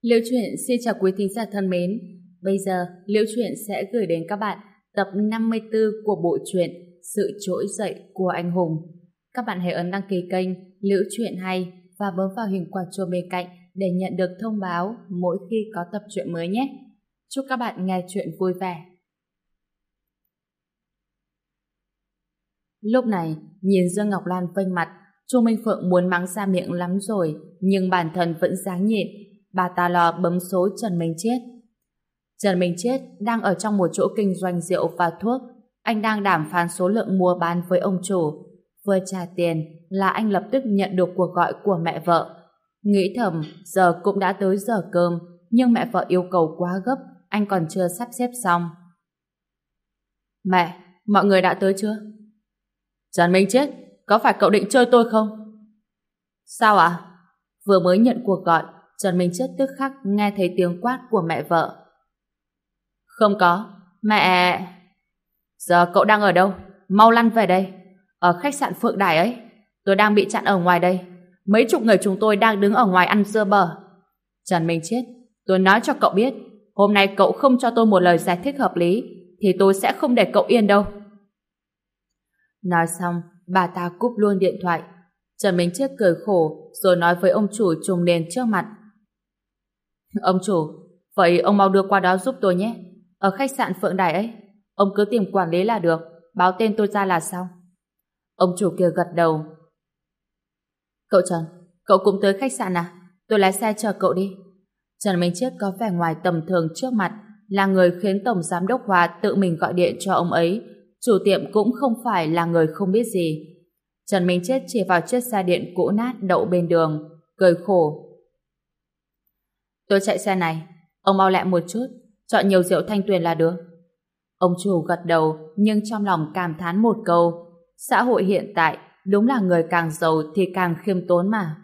Liễu Chuyện xin chào quý thính giả thân mến. Bây giờ, Liễu Chuyện sẽ gửi đến các bạn tập 54 của bộ truyện Sự Trỗi Dậy của Anh Hùng. Các bạn hãy ấn đăng ký kênh Liễu Chuyện Hay và bấm vào hình quả chuông bên cạnh để nhận được thông báo mỗi khi có tập truyện mới nhé. Chúc các bạn nghe chuyện vui vẻ. Lúc này, nhìn Dương Ngọc Lan vênh mặt, Chu Minh Phượng muốn mắng ra miệng lắm rồi, nhưng bản thân vẫn dáng nhịn. Bà ta lo bấm số Trần Minh Chết. Trần Minh Chết đang ở trong một chỗ kinh doanh rượu và thuốc. Anh đang đàm phán số lượng mua bán với ông chủ. Vừa trả tiền là anh lập tức nhận được cuộc gọi của mẹ vợ. Nghĩ thầm, giờ cũng đã tới giờ cơm, nhưng mẹ vợ yêu cầu quá gấp, anh còn chưa sắp xếp xong. Mẹ, mọi người đã tới chưa? Trần Minh Chết, có phải cậu định chơi tôi không? Sao ạ? À? Vừa mới nhận cuộc gọi, Trần Minh Chết tức khắc nghe thấy tiếng quát của mẹ vợ. Không có, mẹ... Giờ cậu đang ở đâu? Mau lăn về đây. Ở khách sạn Phượng Đài ấy. Tôi đang bị chặn ở ngoài đây. Mấy chục người chúng tôi đang đứng ở ngoài ăn dưa bờ. Trần Minh Chết, tôi nói cho cậu biết, hôm nay cậu không cho tôi một lời giải thích hợp lý, thì tôi sẽ không để cậu yên đâu. Nói xong, bà ta cúp luôn điện thoại. Trần Minh Chết cười khổ rồi nói với ông chủ trùng nền trước mặt. Ông chủ, vậy ông mau đưa qua đó giúp tôi nhé. Ở khách sạn Phượng Đài ấy, ông cứ tìm quản lý là được, báo tên tôi ra là xong. Ông chủ kia gật đầu. Cậu Trần, cậu cũng tới khách sạn à? Tôi lái xe chờ cậu đi. Trần Minh Chết có vẻ ngoài tầm thường trước mặt, là người khiến Tổng Giám đốc Hòa tự mình gọi điện cho ông ấy. Chủ tiệm cũng không phải là người không biết gì. Trần Minh Chết chỉ vào chiếc xe điện cũ nát đậu bên đường, cười khổ. Tôi chạy xe này, ông mau lại một chút, chọn nhiều rượu thanh tuyền là được. Ông chủ gật đầu, nhưng trong lòng cảm thán một câu. Xã hội hiện tại, đúng là người càng giàu thì càng khiêm tốn mà.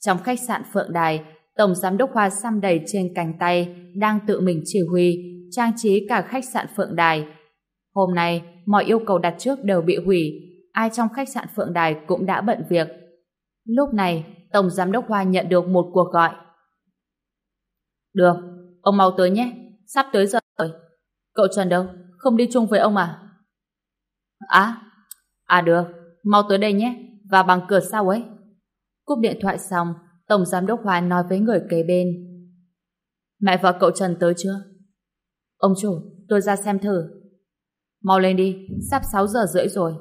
Trong khách sạn Phượng Đài, Tổng Giám đốc Hoa xăm đầy trên cánh tay, đang tự mình chỉ huy, trang trí cả khách sạn Phượng Đài. Hôm nay, mọi yêu cầu đặt trước đều bị hủy, ai trong khách sạn Phượng Đài cũng đã bận việc. Lúc này, Tổng Giám đốc Hoa nhận được một cuộc gọi. Được, ông mau tới nhé, sắp tới giờ rồi. Cậu Trần đâu? Không đi chung với ông à? À, à được, mau tới đây nhé, và bằng cửa sau ấy. Cúp điện thoại xong, Tổng Giám đốc hoài nói với người kế bên. Mẹ vợ cậu Trần tới chưa? Ông chủ, tôi ra xem thử. Mau lên đi, sắp 6 giờ rưỡi rồi.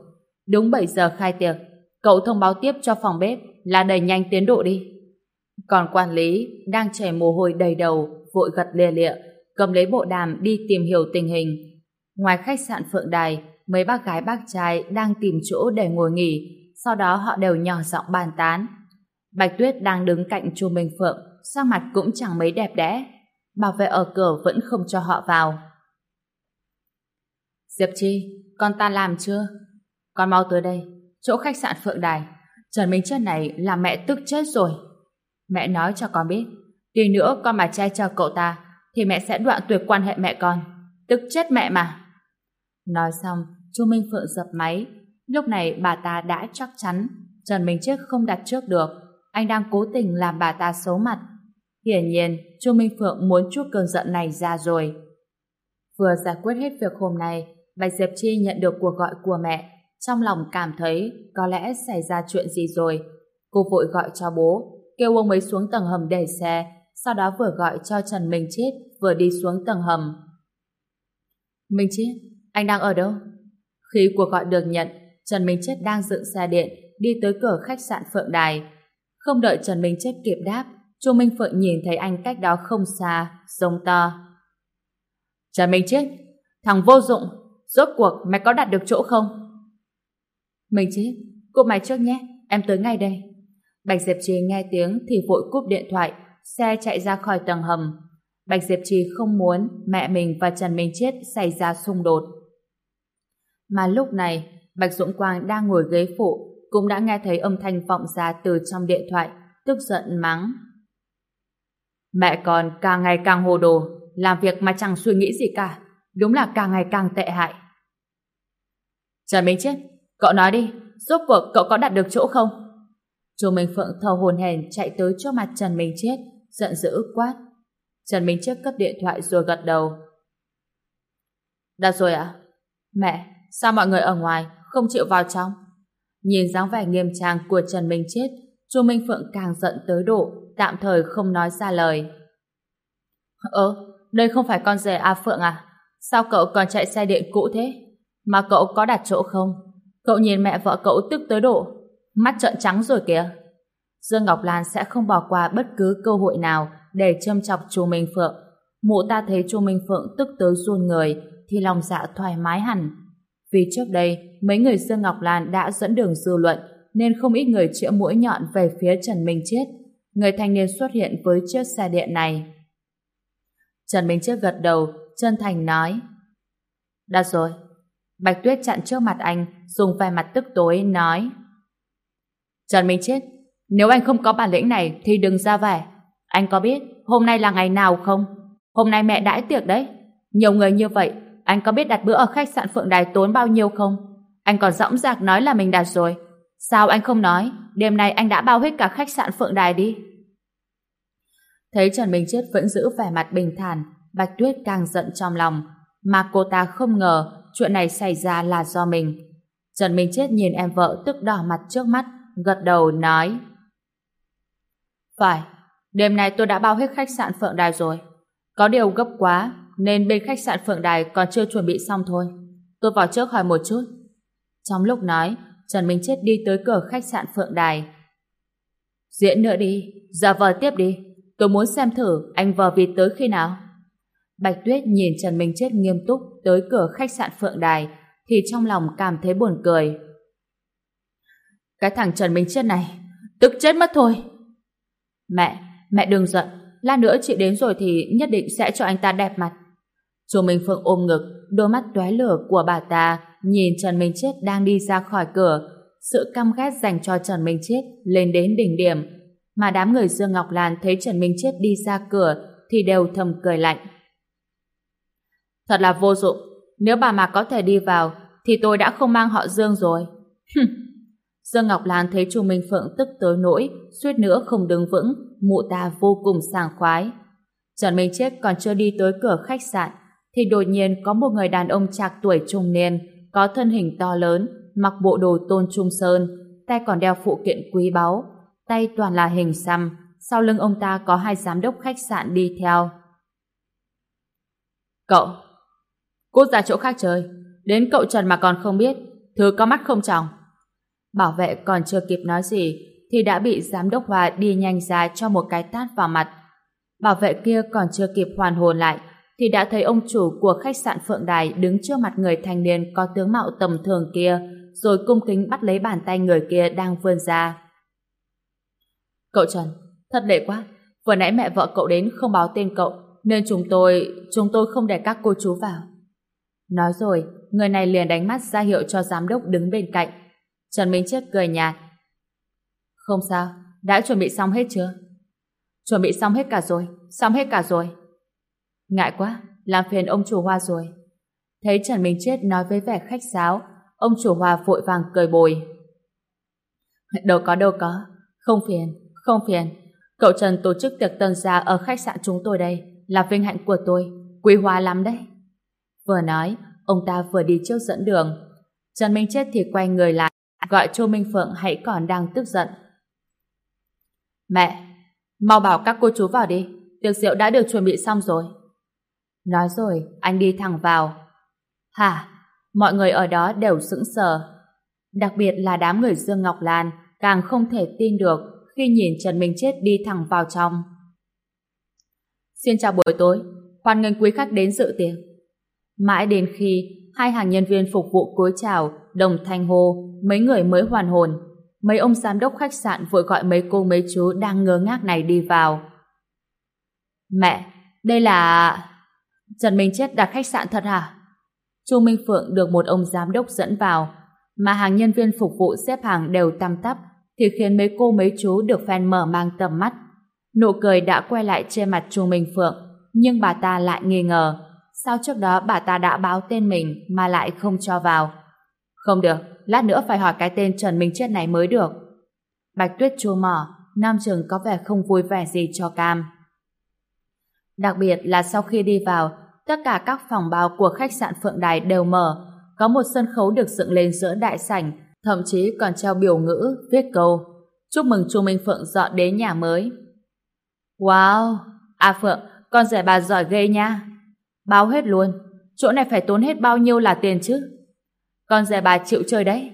Đúng 7 giờ khai tiệc, cậu thông báo tiếp cho phòng bếp là đẩy nhanh tiến độ đi. Còn quản lý đang chảy mồ hôi đầy đầu, vội gật lia lịa, cầm lấy bộ đàm đi tìm hiểu tình hình. Ngoài khách sạn Phượng Đài, mấy bác gái bác trai đang tìm chỗ để ngồi nghỉ, sau đó họ đều nhỏ giọng bàn tán. Bạch Tuyết đang đứng cạnh Chu Minh Phượng, sắc mặt cũng chẳng mấy đẹp đẽ. Bảo vệ ở cửa vẫn không cho họ vào. Diệp Chi, con ta làm chưa? Con mau tới đây, chỗ khách sạn Phượng Đài. Trần Minh Chất này là mẹ tức chết rồi. Mẹ nói cho con biết, tuy nữa con mà che cho cậu ta, thì mẹ sẽ đoạn tuyệt quan hệ mẹ con. Tức chết mẹ mà. Nói xong, Chu Minh Phượng dập máy. Lúc này bà ta đã chắc chắn Trần Minh Chiết không đặt trước được. Anh đang cố tình làm bà ta xấu mặt. Hiển nhiên, Chu Minh Phượng muốn chút cơn giận này ra rồi. Vừa giải quyết hết việc hôm nay, Bạch Diệp Chi nhận được cuộc gọi của mẹ. Trong lòng cảm thấy có lẽ xảy ra chuyện gì rồi. Cô vội gọi cho bố, kêu ông ấy xuống tầng hầm để xe, sau đó vừa gọi cho Trần Minh Chết, vừa đi xuống tầng hầm. Minh Chết, anh đang ở đâu? Khi cuộc gọi được nhận, Trần Minh Chết đang dựng xe điện, đi tới cửa khách sạn Phượng Đài. Không đợi Trần Minh Chết kịp đáp, Chu Minh Phượng nhìn thấy anh cách đó không xa, giống to. Trần Minh Chết, thằng vô dụng, rốt cuộc mày có đặt được chỗ không? Minh Chết, cô mày trước nhé, em tới ngay đây. Bạch Diệp Trì nghe tiếng thì vội cúp điện thoại, xe chạy ra khỏi tầng hầm. Bạch Diệp Trì không muốn mẹ mình và Trần Minh Chết xảy ra xung đột. Mà lúc này, Bạch Dũng Quang đang ngồi ghế phụ, cũng đã nghe thấy âm thanh vọng ra từ trong điện thoại, tức giận mắng. Mẹ con càng ngày càng hồ đồ, làm việc mà chẳng suy nghĩ gì cả, đúng là càng ngày càng tệ hại. Trần Minh Chết, cậu nói đi, rốt cuộc cậu có đạt được chỗ không? Chu Minh Phượng thờ hồn hèn chạy tới trước mặt Trần Minh Chết, giận dữ quát. Trần Minh Chết cất điện thoại rồi gật đầu. Đã rồi ạ? Mẹ, sao mọi người ở ngoài không chịu vào trong? Nhìn dáng vẻ nghiêm trang của Trần Minh Chết, Chu Minh Phượng càng giận tới độ, tạm thời không nói ra lời. Ơ, đây không phải con rể A Phượng à? Sao cậu còn chạy xe điện cũ thế? Mà cậu có đặt chỗ không? Cậu nhìn mẹ vợ cậu tức tới độ, mắt trợn trắng rồi kìa. Dương Ngọc Lan sẽ không bỏ qua bất cứ cơ hội nào để châm chọc Chu Minh Phượng. Mụ ta thấy Chu Minh Phượng tức tới run người, thì lòng dạ thoải mái hẳn. Vì trước đây, mấy người Dương Ngọc Lan đã dẫn đường dư luận, nên không ít người chĩa mũi nhọn về phía Trần Minh Chết. Người thanh niên xuất hiện với chiếc xe điện này. Trần Minh Chết gật đầu, chân thành nói. Đã rồi. Bạch Tuyết chặn trước mặt anh, dùng vẻ mặt tức tối, nói. Trần Minh Chết, nếu anh không có bản lĩnh này thì đừng ra vẻ. Anh có biết hôm nay là ngày nào không? Hôm nay mẹ đãi tiệc đấy. Nhiều người như vậy, anh có biết đặt bữa ở khách sạn Phượng Đài tốn bao nhiêu không? Anh còn dõng dạc nói là mình đặt rồi. Sao anh không nói? Đêm nay anh đã bao hết cả khách sạn Phượng Đài đi. Thấy Trần Minh Chết vẫn giữ vẻ mặt bình thản, Bạch Tuyết càng giận trong lòng. Mà cô ta không ngờ chuyện này xảy ra là do mình. Trần Minh Chết nhìn em vợ tức đỏ mặt trước mắt, gật đầu nói. Phải, đêm nay tôi đã bao hết khách sạn Phượng Đài rồi. Có điều gấp quá, nên bên khách sạn Phượng Đài còn chưa chuẩn bị xong thôi. Tôi vào trước hỏi một chút. Trong lúc nói, Trần Minh Chết đi tới cửa khách sạn Phượng Đài. Diễn nữa đi, giả vờ tiếp đi. Tôi muốn xem thử anh vờ vịt tới khi nào. Bạch Tuyết nhìn Trần Minh Chết nghiêm túc tới cửa khách sạn Phượng Đài thì trong lòng cảm thấy buồn cười. Cái thằng Trần Minh Chết này tức chết mất thôi. Mẹ, mẹ đừng giận. Lát nữa chị đến rồi thì nhất định sẽ cho anh ta đẹp mặt. Chu Minh Phượng ôm ngực, đôi mắt tóe lửa của bà ta nhìn Trần Minh Chết đang đi ra khỏi cửa. Sự căm ghét dành cho Trần Minh Chết lên đến đỉnh điểm. Mà đám người Dương Ngọc Lan thấy Trần Minh Chết đi ra cửa thì đều thầm cười lạnh. Thật là vô dụng. Nếu bà mà có thể đi vào thì tôi đã không mang họ Dương rồi. Dương Ngọc Lan thấy Chu Minh Phượng tức tới nỗi, suýt nữa không đứng vững, mụ ta vô cùng sảng khoái. Trần Minh Chết còn chưa đi tới cửa khách sạn, thì đột nhiên có một người đàn ông trạc tuổi trung niên, có thân hình to lớn, mặc bộ đồ tôn trung sơn, tay còn đeo phụ kiện quý báu, tay toàn là hình xăm, sau lưng ông ta có hai giám đốc khách sạn đi theo. Cậu Cút ra chỗ khác chơi, Đến cậu Trần mà còn không biết, Thứ có mắt không tròng Bảo vệ còn chưa kịp nói gì thì đã bị giám đốc Hòa đi nhanh ra cho một cái tát vào mặt. Bảo vệ kia còn chưa kịp hoàn hồn lại thì đã thấy ông chủ của khách sạn Phượng Đài đứng trước mặt người thanh niên có tướng mạo tầm thường kia rồi cung kính bắt lấy bàn tay người kia đang vươn ra. Cậu Trần, thật lệ quá. Vừa nãy mẹ vợ cậu đến không báo tên cậu nên chúng tôi, chúng tôi không để các cô chú vào. Nói rồi, người này liền đánh mắt ra hiệu cho giám đốc đứng bên cạnh. Trần Minh Chết cười nhạt. Không sao, đã chuẩn bị xong hết chưa? Chuẩn bị xong hết cả rồi, xong hết cả rồi. Ngại quá, làm phiền ông chủ hoa rồi. Thấy Trần Minh Chết nói với vẻ khách sáo, ông chủ hoa vội vàng cười bồi. Đâu có đâu có, không phiền, không phiền. Cậu Trần tổ chức tiệc tân gia ở khách sạn chúng tôi đây, là vinh hạnh của tôi, quý hóa lắm đấy. Vừa nói, ông ta vừa đi trước dẫn đường. Trần Minh Chết thì quay người lại, gọi Châu Minh Phượng hãy còn đang tức giận. Mẹ, mau bảo các cô chú vào đi, tiệc rượu đã được chuẩn bị xong rồi. Nói rồi, anh đi thẳng vào. Hả? Mọi người ở đó đều sững sờ. Đặc biệt là đám người Dương Ngọc Lan càng không thể tin được khi nhìn Trần Minh Chết đi thẳng vào trong. Xin chào buổi tối, hoan nghênh quý khách đến dự tiệc. Mãi đến khi hai hàng nhân viên phục vụ cúi chào, đồng thanh hô, mấy người mới hoàn hồn. Mấy ông giám đốc khách sạn vội gọi mấy cô mấy chú đang ngơ ngác này đi vào. Mẹ, đây là... Trần Minh Chết đặt khách sạn thật hả? Chu Minh Phượng được một ông giám đốc dẫn vào, mà hàng nhân viên phục vụ xếp hàng đều tăm tắp, thì khiến mấy cô mấy chú được fan mở mang tầm mắt. Nụ cười đã quay lại trên mặt Chu Minh Phượng, nhưng bà ta lại nghi ngờ, sao trước đó bà ta đã báo tên mình mà lại không cho vào. Không được, lát nữa phải hỏi cái tên Trần Minh Chết này mới được. Bạch Tuyết chua mỏ, Nam Trường có vẻ không vui vẻ gì cho Cam. Đặc biệt là sau khi đi vào, tất cả các phòng bao của khách sạn Phượng Đài đều mở, có một sân khấu được dựng lên giữa đại sảnh, thậm chí còn treo biểu ngữ, viết câu Chúc mừng Chu Minh Phượng dọn đến nhà mới. Wow! À Phượng, con rể bà giỏi ghê nha. báo hết luôn. Chỗ này phải tốn hết bao nhiêu là tiền chứ? Con dè bà chịu chơi đấy.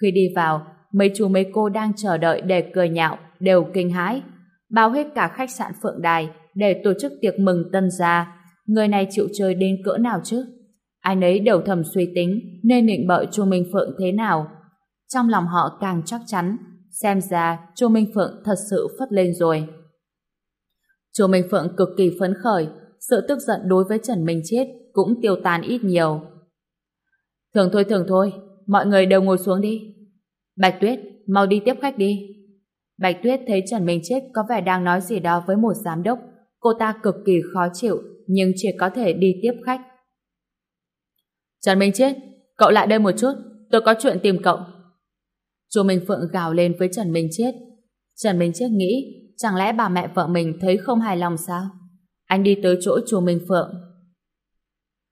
Khi đi vào, mấy chú mấy cô đang chờ đợi để cười nhạo, đều kinh hãi. Bao hết cả khách sạn Phượng Đài để tổ chức tiệc mừng tân gia. Người này chịu chơi đến cỡ nào chứ? Ai nấy đều thầm suy tính nên định bợ chu Minh Phượng thế nào. Trong lòng họ càng chắc chắn, xem ra chu Minh Phượng thật sự phất lên rồi. chu Minh Phượng cực kỳ phấn khởi, sự tức giận đối với Trần Minh Chết cũng tiêu tan ít nhiều. Thường thôi thường thôi, mọi người đều ngồi xuống đi. Bạch Tuyết, mau đi tiếp khách đi. Bạch Tuyết thấy Trần Minh Chết có vẻ đang nói gì đó với một giám đốc. Cô ta cực kỳ khó chịu, nhưng chỉ có thể đi tiếp khách. Trần Minh Chết, cậu lại đây một chút, tôi có chuyện tìm cậu. Chu Minh Phượng gào lên với Trần Minh Chết. Trần Minh Chết nghĩ, chẳng lẽ bà mẹ vợ mình thấy không hài lòng sao? Anh đi tới chỗ Chu Minh Phượng.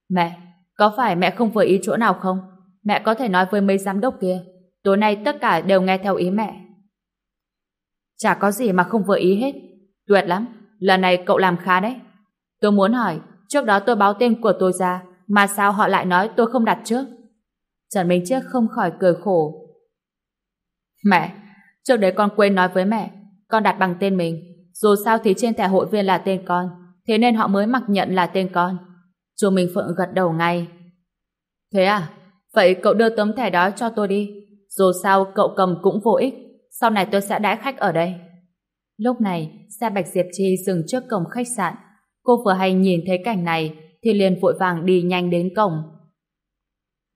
Mẹ, có phải mẹ không vừa ý chỗ nào không? Mẹ có thể nói với mấy giám đốc kia. Tối nay tất cả đều nghe theo ý mẹ. Chả có gì mà không vừa ý hết. Tuyệt lắm, lần này cậu làm khá đấy. Tôi muốn hỏi, trước đó tôi báo tên của tôi ra, mà sao họ lại nói tôi không đặt trước? Trần Minh Chiếc không khỏi cười khổ. Mẹ, trước đấy con quên nói với mẹ, con đặt bằng tên mình. Dù sao thì trên thẻ hội viên là tên con, thế nên họ mới mặc nhận là tên con. Chú Minh Phượng gật đầu ngay. Thế à? Vậy cậu đưa tấm thẻ đó cho tôi đi. Dù sao cậu cầm cũng vô ích. Sau này tôi sẽ đãi khách ở đây. Lúc này, xe Bạch Diệp Chi dừng trước cổng khách sạn. Cô vừa hay nhìn thấy cảnh này thì liền vội vàng đi nhanh đến cổng.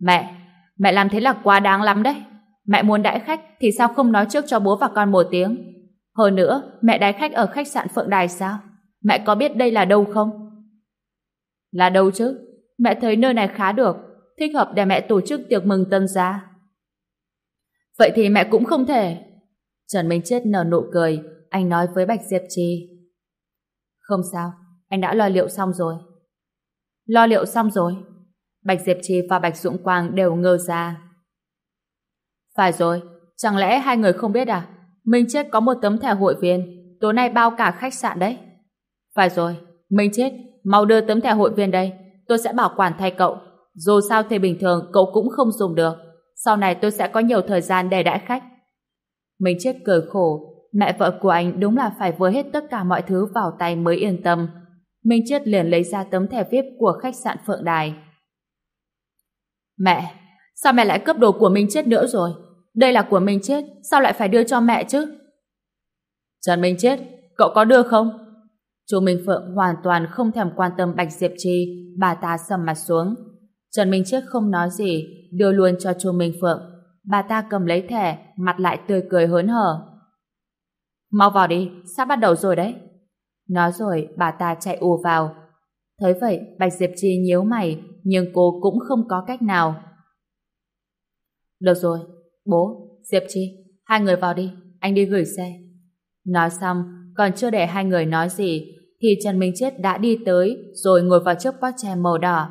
Mẹ, mẹ làm thế là quá đáng lắm đấy. Mẹ muốn đãi khách thì sao không nói trước cho bố và con một tiếng? Hơn nữa, mẹ đãi khách ở khách sạn Phượng Đài sao? Mẹ có biết đây là đâu không? Là đâu chứ? Mẹ thấy nơi này khá được, thích hợp để mẹ tổ chức tiệc mừng tân gia. Vậy thì mẹ cũng không thể. Trần Minh Chết nở nụ cười, anh nói với Bạch Diệp Trì. Không sao, anh đã lo liệu xong rồi. Lo liệu xong rồi. Bạch Diệp Trì và Bạch Dũng Quang đều ngơ ra. Phải rồi, chẳng lẽ hai người không biết à? Minh Chết có một tấm thẻ hội viên, tối nay bao cả khách sạn đấy. Phải rồi, Minh Chết, mau đưa tấm thẻ hội viên đây, tôi sẽ bảo quản thay cậu. Dù sao thì bình thường cậu cũng không dùng được. Sau này tôi sẽ có nhiều thời gian để đãi khách. Minh Chết cười khổ, mẹ vợ của anh đúng là phải với hết tất cả mọi thứ vào tay mới yên tâm. Minh Chết liền lấy ra tấm thẻ VIP của khách sạn Phượng Đài. Mẹ, sao mẹ lại cướp đồ của Minh Chết nữa rồi? Đây là của Minh Chết, sao lại phải đưa cho mẹ chứ? Trần Minh Chết, cậu có đưa không? Chu Minh Phượng hoàn toàn không thèm quan tâm Bạch Diệp Trì, bà ta sầm mặt xuống. Trần Minh Chết không nói gì, đưa luôn cho Chu Minh Phượng. Bà ta cầm lấy thẻ, mặt lại tươi cười hớn hở. Mau vào đi, sắp bắt đầu rồi đấy. Nói rồi, bà ta chạy ù vào. Thấy vậy, Bạch Diệp Chi nhíu mày, nhưng cô cũng không có cách nào. Được rồi, bố, Diệp Chi, hai người vào đi, anh đi gửi xe. Nói xong, còn chưa để hai người nói gì, thì Trần Minh Chết đã đi tới rồi ngồi vào chiếc Porsche màu đỏ.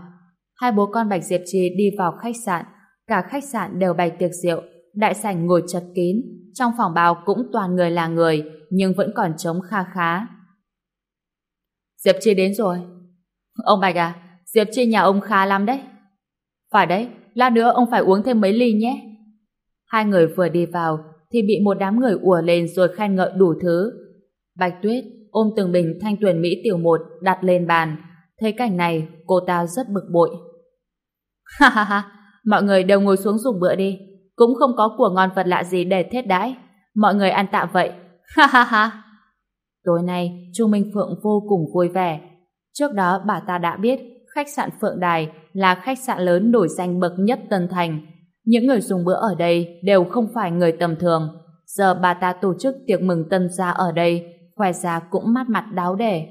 Hai bố con Bạch Diệp trì đi vào khách sạn, cả khách sạn đều bày tiệc rượu, đại sảnh ngồi chật kín, trong phòng bao cũng toàn người là người, nhưng vẫn còn trống kha khá. Diệp Chi đến rồi. Ông Bạch à, Diệp Chi nhà ông khá lắm đấy. Phải đấy, lát nữa ông phải uống thêm mấy ly nhé. Hai người vừa đi vào thì bị một đám người ùa lên rồi khen ngợi đủ thứ. Bạch Tuyết ôm từng bình thanh tuyển Mỹ tiểu một đặt lên bàn. Thấy cảnh này, cô ta rất bực bội. Ha ha ha, mọi người đều ngồi xuống dùng bữa đi. Cũng không có của ngon vật lạ gì để thết đãi. Mọi người ăn tạm vậy. Ha ha ha. Tối nay, Chu Minh Phượng vô cùng vui vẻ. Trước đó bà ta đã biết khách sạn Phượng Đài là khách sạn lớn nổi danh bậc nhất Tân Thành. Những người dùng bữa ở đây đều không phải người tầm thường. Giờ bà ta tổ chức tiệc mừng tân gia ở đây, khoe ra cũng mát mặt đáo để.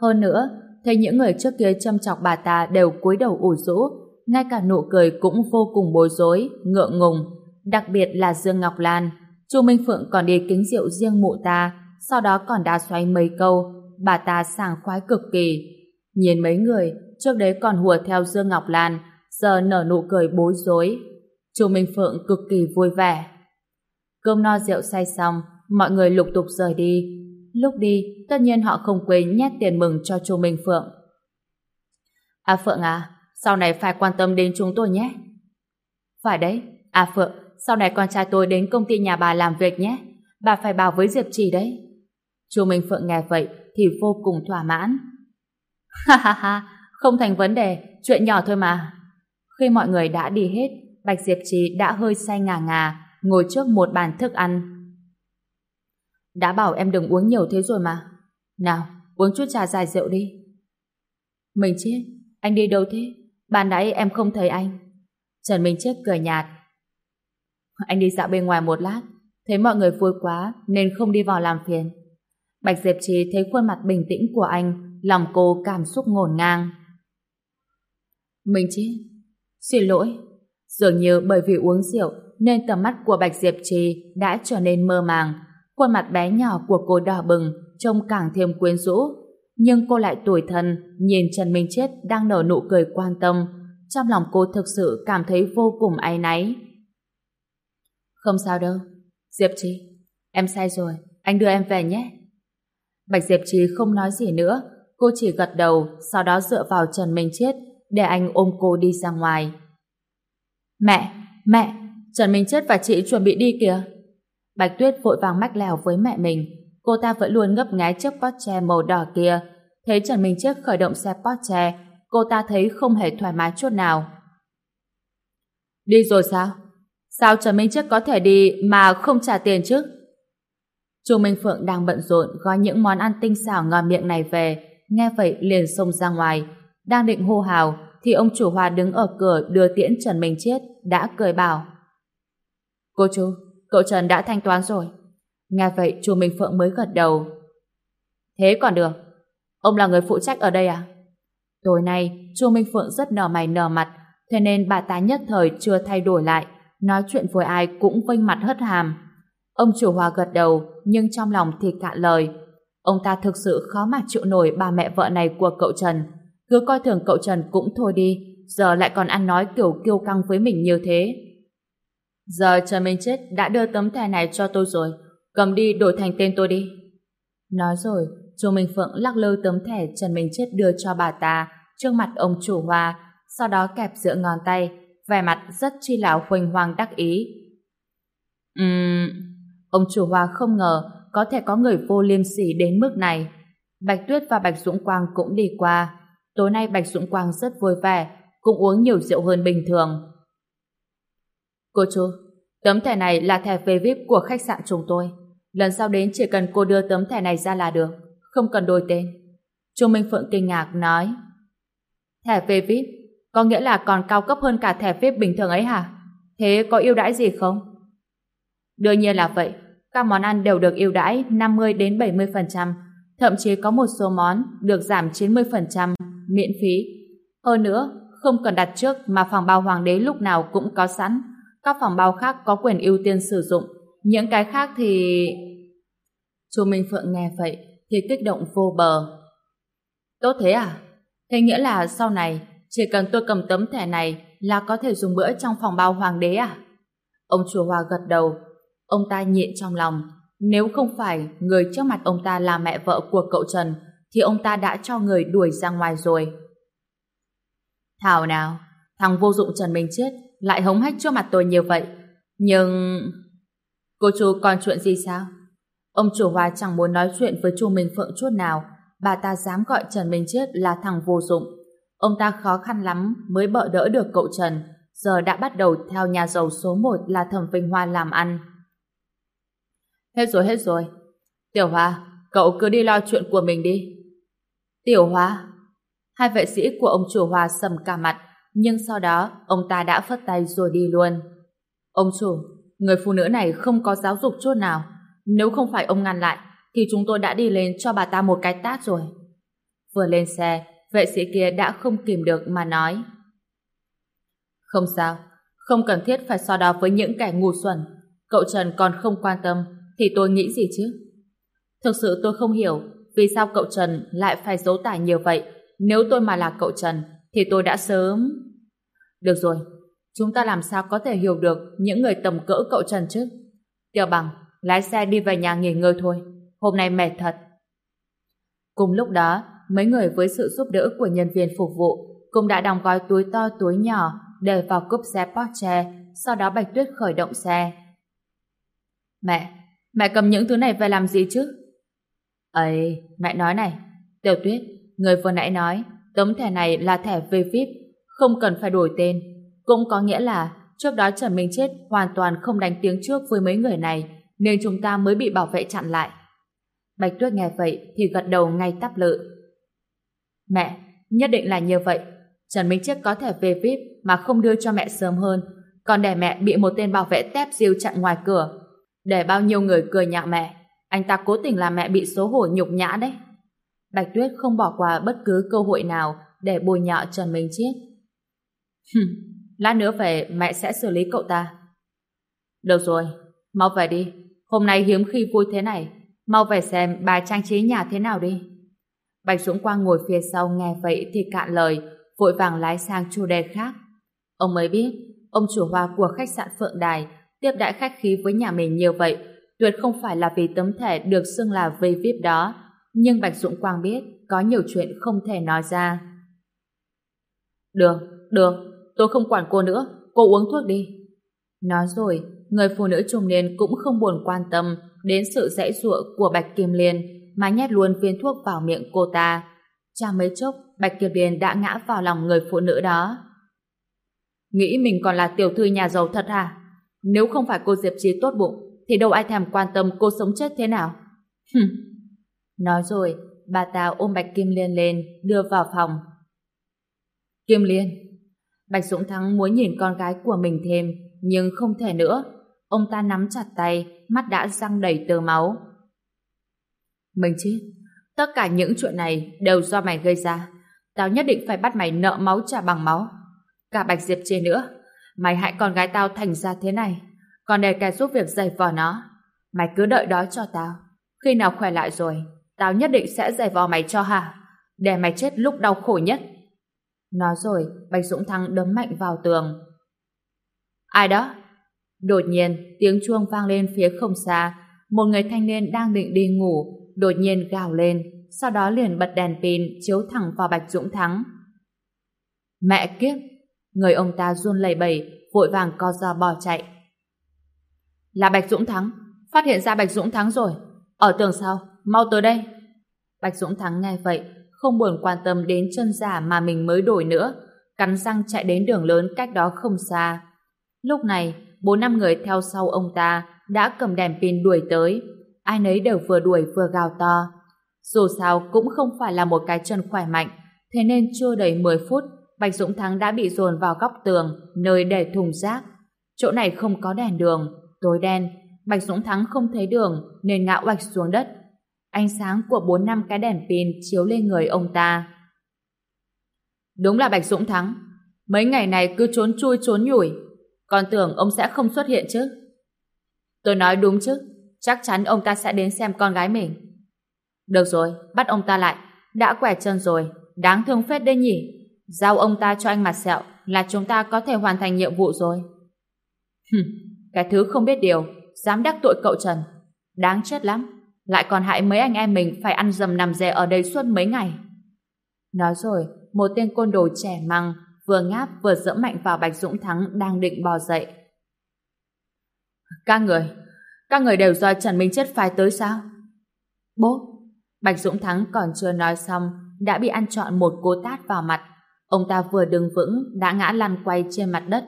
Hơn nữa, thấy những người trước kia châm chọc bà ta đều cúi đầu ủ rũ, ngay cả nụ cười cũng vô cùng bối rối, ngượng ngùng. Đặc biệt là Dương Ngọc Lan, Chu Minh Phượng còn đi kính rượu riêng mụ ta, sau đó còn đá xoay mấy câu, bà ta sảng khoái cực kỳ. Nhìn mấy người, trước đấy còn hùa theo Dương Ngọc Lan, giờ nở nụ cười bối rối. Chu Minh Phượng cực kỳ vui vẻ. Cơm no rượu say xong, mọi người lục tục rời đi. Lúc đi, tất nhiên họ không quên nhét tiền mừng cho Chu Minh Phượng. À Phượng à, sau này phải quan tâm đến chúng tôi nhé. Phải đấy, à Phượng, sau này con trai tôi đến công ty nhà bà làm việc nhé. Bà phải bảo với Diệp Trì đấy. Chu Minh Phượng nghe vậy thì vô cùng thỏa mãn. Ha ha ha, không thành vấn đề, chuyện nhỏ thôi mà. Khi mọi người đã đi hết, Bạch Diệp Trì đã hơi say ngà ngà, ngồi trước một bàn thức ăn. Đã bảo em đừng uống nhiều thế rồi mà. Nào, uống chút trà dài rượu đi. Mình chết, anh đi đâu thế? Ban nãy em không thấy anh. Trần Minh Chết cười nhạt. Anh đi dạo bên ngoài một lát, thấy mọi người vui quá nên không đi vào làm phiền. Bạch Diệp Trì thấy khuôn mặt bình tĩnh của anh, lòng cô cảm xúc ngổn ngang. Mình chết. Xin lỗi. Dường như bởi vì uống rượu nên tầm mắt của Bạch Diệp Trì đã trở nên mơ màng. Khuôn mặt bé nhỏ của cô đỏ bừng, trông càng thêm quyến rũ. Nhưng cô lại tủi thân, nhìn Trần Minh Chết đang nở nụ cười quan tâm. Trong lòng cô thực sự cảm thấy vô cùng áy náy. Không sao đâu. Diệp Trì, em sai rồi. Anh đưa em về nhé. Bạch Diệp Trì không nói gì nữa. Cô chỉ gật đầu, sau đó dựa vào Trần Minh Chết để anh ôm cô đi ra ngoài. Mẹ, mẹ, Trần Minh Chết và chị chuẩn bị đi kìa. Bạch Tuyết vội vàng mách lèo với mẹ mình. Cô ta vẫn luôn ngấp ngái chiếc Porsche màu đỏ kia. Thấy Trần Minh Chiếc khởi động xe Porsche, cô ta thấy không hề thoải mái chút nào. Đi rồi sao? Sao Trần Minh Chiếc có thể đi mà không trả tiền chứ? Chu Minh Phượng đang bận rộn gói những món ăn tinh xảo ngon miệng này về, nghe vậy liền xông ra ngoài. Đang định hô hào, thì ông chủ hòa đứng ở cửa đưa tiễn Trần Minh Chiết đã cười bảo. Cô chú, cậu Trần đã thanh toán rồi. Nghe vậy chú Minh Phượng mới gật đầu. Thế còn được. Ông là người phụ trách ở đây à? Tối nay, chú Minh Phượng rất nở mày nở mặt, thế nên bà ta nhất thời chưa thay đổi lại, nói chuyện với ai cũng vênh mặt hất hàm. Ông chủ hòa gật đầu, nhưng trong lòng thì cạn lời. Ông ta thực sự khó mà chịu nổi bà mẹ vợ này của cậu Trần. Cứ coi thường cậu Trần cũng thôi đi, giờ lại còn ăn nói kiểu kiêu căng với mình như thế. Giờ Trần Minh Chết đã đưa tấm thẻ này cho tôi rồi, cầm đi đổi thành tên tôi đi. Nói rồi, Chu Minh Phượng lắc lư tấm thẻ Trần Minh Chết đưa cho bà ta trước mặt ông chủ hoa, sau đó kẹp giữa ngón tay, vẻ mặt rất chi lão huỳnh hoàng đắc ý. Ừm, ông chủ hoa không ngờ có thể có người vô liêm sỉ đến mức này. Bạch Tuyết và Bạch Dũng Quang cũng đi qua. Tối nay Bạch Dũng Quang rất vui vẻ, cũng uống nhiều rượu hơn bình thường. Cô chú, tấm thẻ này là thẻ về VIP của khách sạn chúng tôi. Lần sau đến chỉ cần cô đưa tấm thẻ này ra là được, không cần đổi tên. chu Minh Phượng kinh ngạc nói. Thẻ về VIP, có nghĩa là còn cao cấp hơn cả thẻ VIP bình thường ấy hả? Thế có ưu đãi gì không? Đương nhiên là vậy, các món ăn đều được ưu đãi 50 đến 70%, thậm chí có một số món được giảm 90% miễn phí. Hơn nữa, không cần đặt trước mà phòng bao hoàng đế lúc nào cũng có sẵn. Các phòng bao khác có quyền ưu tiên sử dụng. Những cái khác thì... Chu Minh Phượng nghe vậy thì kích động vô bờ. Tốt thế à? Thế nghĩa là sau này chỉ cần tôi cầm tấm thẻ này là có thể dùng bữa trong phòng bao hoàng đế à? Ông chùa Hoa gật đầu. Ông ta nhịn trong lòng. Nếu không phải người trước mặt ông ta là mẹ vợ của cậu Trần thì ông ta đã cho người đuổi ra ngoài rồi. Thảo nào, thằng vô dụng Trần Minh Chết lại hống hách trước mặt tôi như vậy. Nhưng... Cô chú còn chuyện gì sao? Ông chủ hòa chẳng muốn nói chuyện với chu Minh Phượng chút nào. Bà ta dám gọi Trần Minh Chết là thằng vô dụng. Ông ta khó khăn lắm mới bợ đỡ được cậu Trần. Giờ đã bắt đầu theo nhà giàu số 1 là Thẩm Vinh Hoa làm ăn. Hết rồi, hết rồi. Tiểu Hoa, cậu cứ đi lo chuyện của mình đi. Tiểu Hoa. Hai vệ sĩ của ông chủ Hoa sầm cả mặt, nhưng sau đó ông ta đã phất tay rồi đi luôn. Ông chủ, người phụ nữ này không có giáo dục chút nào. Nếu không phải ông ngăn lại, thì chúng tôi đã đi lên cho bà ta một cái tát rồi. Vừa lên xe, vệ sĩ kia đã không kìm được mà nói. Không sao, không cần thiết phải so đo với những kẻ ngu xuẩn. Cậu Trần còn không quan tâm, thì tôi nghĩ gì chứ? Thực sự tôi không hiểu vì sao cậu Trần lại phải giấu tải nhiều vậy? Nếu tôi mà là cậu Trần, thì tôi đã sớm... Được rồi, chúng ta làm sao có thể hiểu được những người tầm cỡ cậu Trần chứ? Tiểu bằng, lái xe đi về nhà nghỉ ngơi thôi. Hôm nay mệt thật. Cùng lúc đó, mấy người với sự giúp đỡ của nhân viên phục vụ cũng đã đóng gói túi to túi nhỏ để vào cúp xe Porsche, sau đó Bạch Tuyết khởi động xe. Mẹ, mẹ cầm những thứ này về làm gì chứ? ấy mẹ nói này, Tiểu Tuyết, người vừa nãy nói, tấm thẻ này là thẻ VIP, không cần phải đổi tên. Cũng có nghĩa là trước đó Trần Minh Chết hoàn toàn không đánh tiếng trước với mấy người này, nên chúng ta mới bị bảo vệ chặn lại. Bạch Tuyết nghe vậy thì gật đầu ngay tắp lự. Mẹ, nhất định là như vậy. Trần Minh Chết có thể về VIP mà không đưa cho mẹ sớm hơn, còn để mẹ bị một tên bảo vệ tép diêu chặn ngoài cửa. Để bao nhiêu người cười nhạo mẹ, anh ta cố tình làm mẹ bị xấu hổ nhục nhã đấy. Bạch Tuyết không bỏ qua bất cứ cơ hội nào để bồi nhọ Trần Minh Chiết. lát nữa về mẹ sẽ xử lý cậu ta. Được rồi, mau về đi. Hôm nay hiếm khi vui thế này. Mau về xem bà trang trí nhà thế nào đi. Bạch Dũng Quang ngồi phía sau nghe vậy thì cạn lời, vội vàng lái sang chủ đề khác. Ông mới biết, ông chủ hoa của khách sạn Phượng Đài tiếp đãi khách khí với nhà mình như vậy, tuyệt không phải là vì tấm thẻ được xưng là vây VIP đó, nhưng Bạch Dũng Quang biết có nhiều chuyện không thể nói ra. Được, được, tôi không quản cô nữa, cô uống thuốc đi. Nói rồi, người phụ nữ trung niên cũng không buồn quan tâm đến sự dãy dụa của Bạch Kim Liên mà nhét luôn viên thuốc vào miệng cô ta. Cha mấy chốc, Bạch Kim Liên đã ngã vào lòng người phụ nữ đó. Nghĩ mình còn là tiểu thư nhà giàu thật à? Nếu không phải cô Diệp Trí tốt bụng, thì đâu ai thèm quan tâm cô sống chết thế nào. Hừm. Nói rồi, bà ta ôm Bạch Kim Liên lên, đưa vào phòng. Kim Liên. Bạch Dũng Thắng muốn nhìn con gái của mình thêm, nhưng không thể nữa. Ông ta nắm chặt tay, mắt đã răng đầy tơ máu. Mình chết. Tất cả những chuyện này đều do mày gây ra. Tao nhất định phải bắt mày nợ máu trả bằng máu. Cả Bạch Diệp Trê nữa. Mày hại con gái tao thành ra thế này. Còn để kẻ giúp việc giày vò nó. Mày cứ đợi đó cho tao. Khi nào khỏe lại rồi, tao nhất định sẽ giải vò mày cho hả? Để mày chết lúc đau khổ nhất. Nói rồi, Bạch Dũng Thắng đấm mạnh vào tường. Ai đó? Đột nhiên, tiếng chuông vang lên phía không xa. Một người thanh niên đang định đi ngủ, đột nhiên gào lên, sau đó liền bật đèn pin chiếu thẳng vào Bạch Dũng Thắng. Mẹ kiếp! Người ông ta run lẩy bẩy, vội vàng co ra bỏ chạy. Là Bạch Dũng Thắng, phát hiện ra Bạch Dũng Thắng rồi. Ở tường sau, mau tới đây. Bạch Dũng Thắng nghe vậy, không buồn quan tâm đến chân giả mà mình mới đổi nữa, cắn răng chạy đến đường lớn cách đó không xa. Lúc này, bốn năm người theo sau ông ta đã cầm đèn pin đuổi tới, ai nấy đều vừa đuổi vừa gào to. Dù sao cũng không phải là một cái chân khỏe mạnh, thế nên chưa đầy 10 phút, Bạch Dũng Thắng đã bị dồn vào góc tường, nơi để thùng rác. Chỗ này không có đèn đường, tối đen, Bạch Dũng Thắng không thấy đường nên ngã oạch xuống đất. Ánh sáng của bốn năm cái đèn pin chiếu lên người ông ta. Đúng là Bạch Dũng Thắng. Mấy ngày này cứ trốn chui trốn nhủi. Còn tưởng ông sẽ không xuất hiện chứ. Tôi nói đúng chứ. Chắc chắn ông ta sẽ đến xem con gái mình. Được rồi, bắt ông ta lại. Đã quẻ chân rồi. Đáng thương phết đấy nhỉ. Giao ông ta cho anh mặt sẹo là chúng ta có thể hoàn thành nhiệm vụ rồi. Hừm, cái thứ không biết điều, dám đắc tội cậu Trần. Đáng chết lắm. Lại còn hại mấy anh em mình phải ăn dầm nằm dè ở đây suốt mấy ngày. Nói rồi, một tên côn đồ trẻ măng vừa ngáp vừa dẫm mạnh vào Bạch Dũng Thắng đang định bò dậy. Các người, các người đều do Trần Minh Chết phái tới sao? Bố, Bạch Dũng Thắng còn chưa nói xong đã bị ăn trọn một cú tát vào mặt. Ông ta vừa đứng vững đã ngã lăn quay trên mặt đất.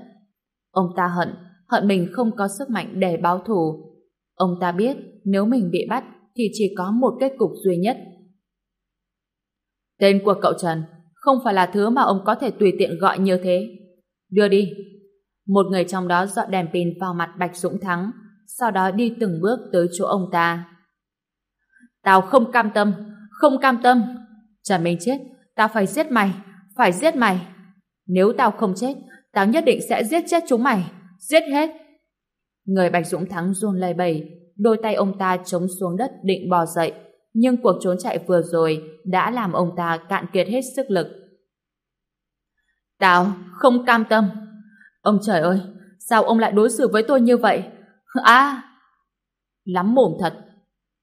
Ông ta hận, hận mình không có sức mạnh để báo thù. Ông ta biết nếu mình bị bắt thì chỉ có một kết cục duy nhất. Tên của cậu Trần không phải là thứ mà ông có thể tùy tiện gọi như thế. Đưa đi. Một người trong đó dọn đèn pin vào mặt Bạch Dũng Thắng, sau đó đi từng bước tới chỗ ông ta. Tao không cam tâm, không cam tâm. Trần Minh chết, tao phải giết mày, phải giết mày. Nếu tao không chết, tao nhất định sẽ giết chết chúng mày, giết hết. Người Bạch Dũng Thắng run lầy bầy, đôi tay ông ta chống xuống đất định bò dậy, nhưng cuộc trốn chạy vừa rồi đã làm ông ta cạn kiệt hết sức lực. Tao không cam tâm. Ông trời ơi, sao ông lại đối xử với tôi như vậy? À! Lắm mồm thật.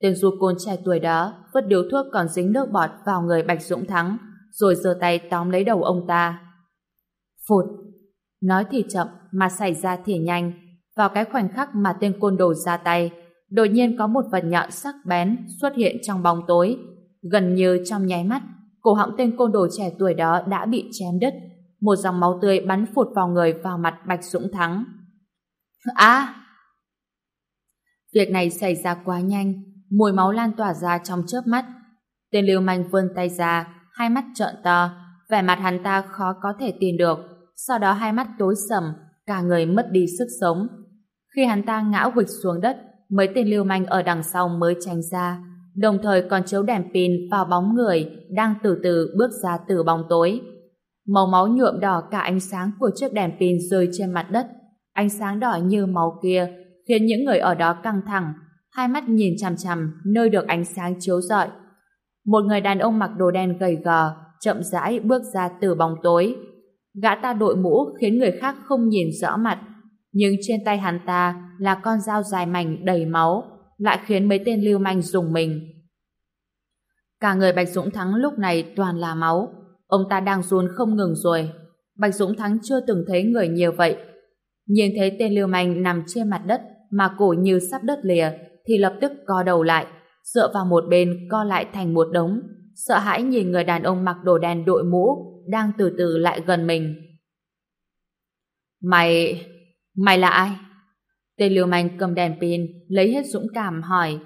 Tên du côn trẻ tuổi đó vứt điếu thuốc còn dính nước bọt vào người Bạch Dũng Thắng, rồi giơ tay tóm lấy đầu ông ta. Phụt! Nói thì chậm mà xảy ra thì nhanh. Vào cái khoảnh khắc mà tên côn đồ ra tay, đột nhiên có một vật nhọn sắc bén xuất hiện trong bóng tối. Gần như trong nháy mắt, cổ họng tên côn đồ trẻ tuổi đó đã bị chém đứt. Một dòng máu tươi bắn phụt vào người vào mặt Bạch Dũng Thắng. À! Việc này xảy ra quá nhanh, mùi máu lan tỏa ra trong chớp mắt. Tên lưu manh vươn tay ra, hai mắt trợn to, vẻ mặt hắn ta khó có thể tin được. Sau đó hai mắt tối sầm, cả người mất đi sức sống. Khi hắn ta ngã quịch xuống đất, mấy tên lưu manh ở đằng sau mới tránh ra, đồng thời còn chiếu đèn pin vào bóng người đang từ từ bước ra từ bóng tối. Màu máu nhuộm đỏ cả ánh sáng của chiếc đèn pin rơi trên mặt đất. Ánh sáng đỏ như máu kia khiến những người ở đó căng thẳng, hai mắt nhìn chằm chằm nơi được ánh sáng chiếu rọi. Một người đàn ông mặc đồ đen gầy gò, chậm rãi bước ra từ bóng tối. Gã ta đội mũ khiến người khác không nhìn rõ mặt, nhưng trên tay hắn ta là con dao dài mảnh đầy máu, lại khiến mấy tên lưu manh dùng mình. Cả người Bạch Dũng Thắng lúc này toàn là máu, ông ta đang run không ngừng rồi. Bạch Dũng Thắng chưa từng thấy người nhiều vậy. Nhìn thấy tên lưu manh nằm trên mặt đất mà cổ như sắp đất lìa thì lập tức co đầu lại, dựa vào một bên co lại thành một đống, sợ hãi nhìn người đàn ông mặc đồ đen đội mũ đang từ từ lại gần mình. Mày mày là ai? Tên liều manh cầm đèn pin, lấy hết dũng cảm hỏi.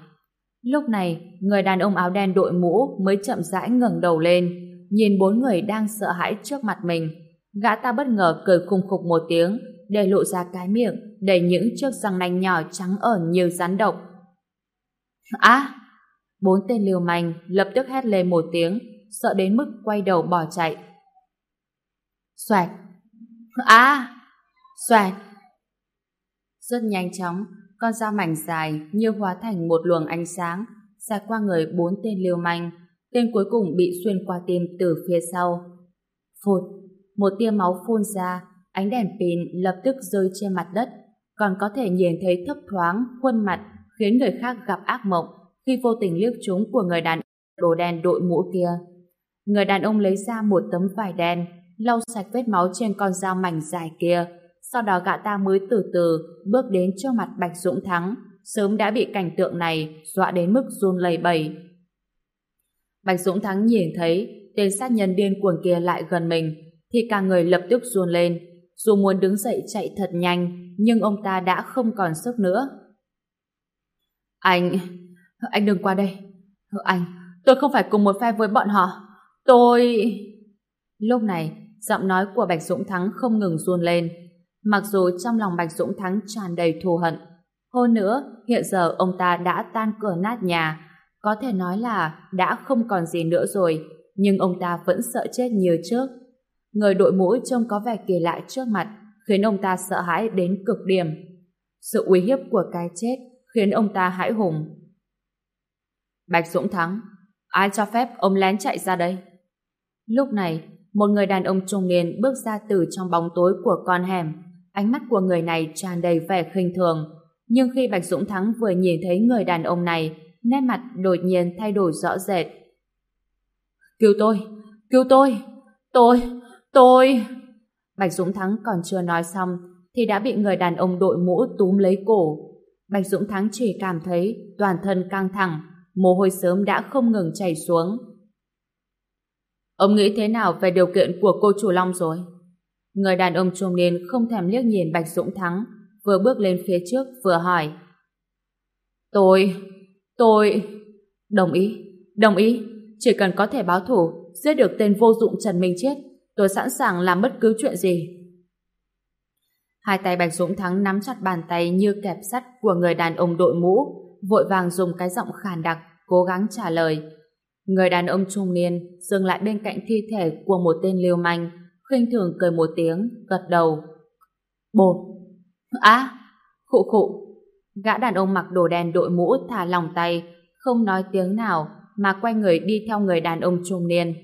Lúc này, người đàn ông áo đen đội mũ mới chậm rãi ngẩng đầu lên, nhìn bốn người đang sợ hãi trước mặt mình. Gã ta bất ngờ cười khùng khục một tiếng, để lộ ra cái miệng, đầy những chiếc răng nanh nhỏ trắng ẩn nhiều rắn độc. Á! bốn tên liều manh lập tức hét lên một tiếng, sợ đến mức quay đầu bỏ chạy. Xoẹt! Á! Xoẹt! Rất nhanh chóng, con dao mảnh dài như hóa thành một luồng ánh sáng, xẹt qua người bốn tên liều manh. Tên cuối cùng bị xuyên qua tim từ phía sau. Phụt! Một tia máu phun ra, ánh đèn pin lập tức rơi trên mặt đất, còn có thể nhìn thấy thấp thoáng khuôn mặt khiến người khác gặp ác mộng khi vô tình liếc chúng của người đàn đồ đen đội mũ kia. Người đàn ông lấy ra một tấm vải đen, lau sạch vết máu trên con dao mảnh dài kia, sau đó gã ta mới từ từ bước đến trước mặt Bạch Dũng Thắng, sớm đã bị cảnh tượng này dọa đến mức run lẩy bẩy. Bạch Dũng Thắng nhìn thấy tên sát nhân điên cuồng kia lại gần mình, thì cả người lập tức run lên, dù muốn đứng dậy chạy thật nhanh, nhưng ông ta đã không còn sức nữa. Anh... anh đừng qua đây. Anh, tôi không phải cùng một phe với bọn họ. Tôi... Lúc này, giọng nói của Bạch Dũng Thắng không ngừng run lên. Mặc dù trong lòng Bạch Dũng Thắng tràn đầy thù hận. Hơn nữa, hiện giờ ông ta đã tan cửa nát nhà. Có thể nói là đã không còn gì nữa rồi, nhưng ông ta vẫn sợ chết như trước. Người đội mũ trông có vẻ kỳ lạ trước mặt, khiến ông ta sợ hãi đến cực điểm. Sự uy hiếp của cái chết khiến ông ta hãi hùng. Bạch Dũng Thắng, ai cho phép ông lén chạy ra đây? Lúc này, một người đàn ông trung niên bước ra từ trong bóng tối của con hẻm. Ánh mắt của người này tràn đầy vẻ khinh thường. Nhưng khi Bạch Dũng Thắng vừa nhìn thấy người đàn ông này, nét mặt đột nhiên thay đổi rõ rệt. Cứu tôi! Cứu tôi! Tôi! Tôi! Bạch Dũng Thắng còn chưa nói xong thì đã bị người đàn ông đội mũ túm lấy cổ. Bạch Dũng Thắng chỉ cảm thấy toàn thân căng thẳng, mồ hôi sớm đã không ngừng chảy xuống. Ông nghĩ thế nào về điều kiện của cô chủ Long rồi? Người đàn ông trung niên không thèm liếc nhìn Bạch Dũng Thắng, vừa bước lên phía trước vừa hỏi. Tôi, tôi... Đồng ý, đồng ý. Chỉ cần có thể báo thủ, giết được tên vô dụng Trần Minh Chết, tôi sẵn sàng làm bất cứ chuyện gì. Hai tay Bạch Dũng Thắng nắm chặt bàn tay như kẹp sắt của người đàn ông đội mũ, vội vàng dùng cái giọng khàn đặc, cố gắng trả lời. Người đàn ông trung niên dừng lại bên cạnh thi thể của một tên liêu manh, khinh thường cười một tiếng, gật đầu. Bột! Á! khụ khụ! Gã đàn ông mặc đồ đen đội mũ thả lòng tay, không nói tiếng nào, mà quay người đi theo người đàn ông trung niên.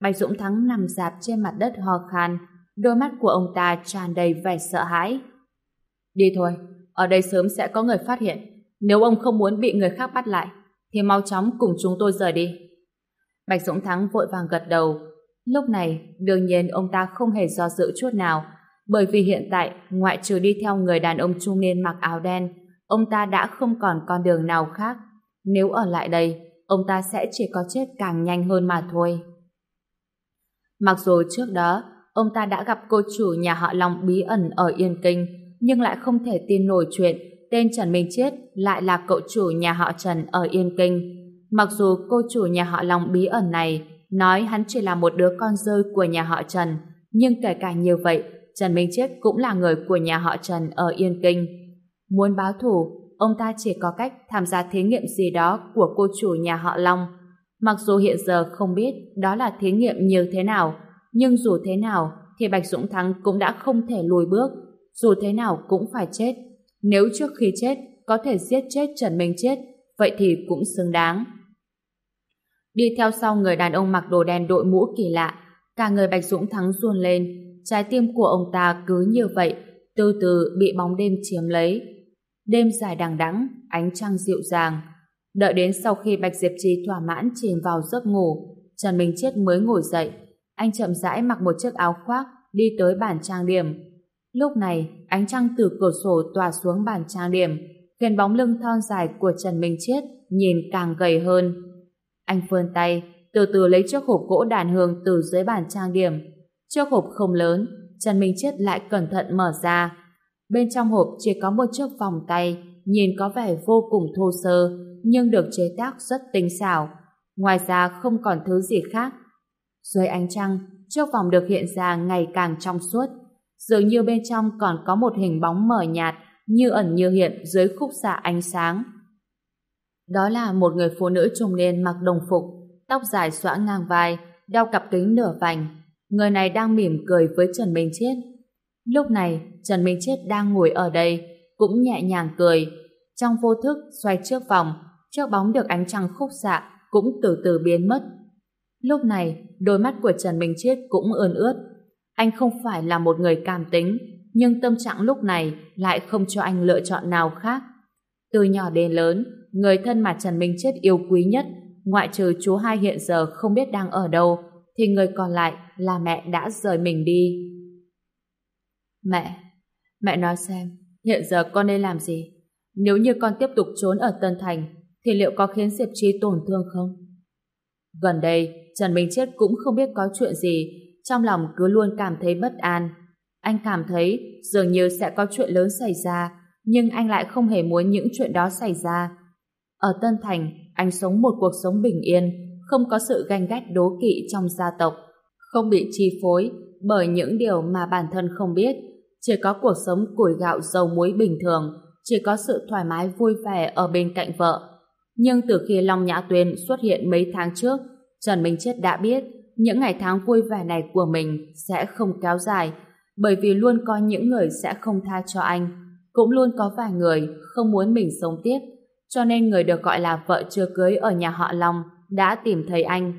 Bạch Dũng Thắng nằm dạp trên mặt đất ho khan, đôi mắt của ông ta tràn đầy vẻ sợ hãi. Đi thôi, ở đây sớm sẽ có người phát hiện. Nếu ông không muốn bị người khác bắt lại, thì mau chóng cùng chúng tôi rời đi. Bạch Dũng Thắng vội vàng gật đầu. Lúc này, đương nhiên ông ta không hề do dự chút nào, bởi vì hiện tại, ngoại trừ đi theo người đàn ông trung niên mặc áo đen, ông ta đã không còn con đường nào khác. Nếu ở lại đây, ông ta sẽ chỉ có chết càng nhanh hơn mà thôi. Mặc dù trước đó, ông ta đã gặp cô chủ nhà họ Long bí ẩn ở Yên Kinh, nhưng lại không thể tin nổi chuyện tên Trần Minh Chiết lại là cậu chủ nhà họ Trần ở Yên Kinh. Mặc dù cô chủ nhà họ Long bí ẩn này nói hắn chỉ là một đứa con rơi của nhà họ Trần, nhưng kể cả như vậy, Trần Minh Chết cũng là người của nhà họ Trần ở Yên Kinh. Muốn báo thù, ông ta chỉ có cách tham gia thí nghiệm gì đó của cô chủ nhà họ Long. Mặc dù hiện giờ không biết đó là thí nghiệm như thế nào, nhưng dù thế nào thì Bạch Dũng Thắng cũng đã không thể lùi bước, dù thế nào cũng phải chết. Nếu trước khi chết có thể giết chết Trần Minh Chết, vậy thì cũng xứng đáng. Đi theo sau người đàn ông mặc đồ đen đội mũ kỳ lạ, cả người Bạch Dũng Thắng ruồn lên, trái tim của ông ta cứ như vậy, từ từ bị bóng đêm chiếm lấy. Đêm dài đằng đẵng, ánh trăng dịu dàng. Đợi đến sau khi Bạch Diệp Trì thỏa mãn chìm vào giấc ngủ, Trần Minh Chết mới ngồi dậy. Anh chậm rãi mặc một chiếc áo khoác, đi tới bàn trang điểm. Lúc này, ánh trăng từ cửa sổ tỏa xuống bàn trang điểm, khiến bóng lưng thon dài của Trần Minh chết nhìn càng gầy hơn. Anh vươn tay, từ từ lấy chiếc hộp gỗ đàn hương từ dưới bàn trang điểm. Chiếc hộp không lớn, Trần Minh Chiết lại cẩn thận mở ra. Bên trong hộp chỉ có một chiếc vòng tay, nhìn có vẻ vô cùng thô sơ, nhưng được chế tác rất tinh xảo. Ngoài ra không còn thứ gì khác. Dưới ánh trăng, chiếc vòng được hiện ra ngày càng trong suốt. Dường như bên trong còn có một hình bóng mờ nhạt, như ẩn như hiện dưới khúc xạ ánh sáng. Đó là một người phụ nữ trung niên mặc đồng phục, tóc dài xõa ngang vai, đeo cặp kính nửa vành. Người này đang mỉm cười với Trần Minh Chết. Lúc này, Trần Minh Chết đang ngồi ở đây, cũng nhẹ nhàng cười. Trong vô thức xoay trước vòng, chiếc bóng được ánh trăng khúc xạ cũng từ từ biến mất. Lúc này, đôi mắt của Trần Minh Chết cũng ươn ướt. Anh không phải là một người cảm tính, nhưng tâm trạng lúc này lại không cho anh lựa chọn nào khác. Từ nhỏ đến lớn, người thân mà Trần Minh Chết yêu quý nhất, ngoại trừ chú hai hiện giờ không biết đang ở đâu, thì người còn lại là mẹ đã rời mình đi. Mẹ, mẹ nói xem, hiện giờ con nên làm gì? Nếu như con tiếp tục trốn ở Tân Thành, thì liệu có khiến Diệp Chi tổn thương không? Gần đây, Trần Minh Chết cũng không biết có chuyện gì, trong lòng cứ luôn cảm thấy bất an. Anh cảm thấy dường như sẽ có chuyện lớn xảy ra, nhưng anh lại không hề muốn những chuyện đó xảy ra. Ở Tân Thành, anh sống một cuộc sống bình yên, không có sự ganh ghét đố kỵ trong gia tộc, không bị chi phối bởi những điều mà bản thân không biết, chỉ có cuộc sống củi gạo dầu muối bình thường, chỉ có sự thoải mái vui vẻ ở bên cạnh vợ. Nhưng từ khi Long Nhã Tuyên xuất hiện mấy tháng trước, Trần Minh Chết đã biết những ngày tháng vui vẻ này của mình sẽ không kéo dài, bởi vì luôn có những người sẽ không tha cho anh cũng luôn có vài người không muốn mình sống tiếp, cho nên người được gọi là vợ chưa cưới ở nhà họ Long đã tìm thấy anh.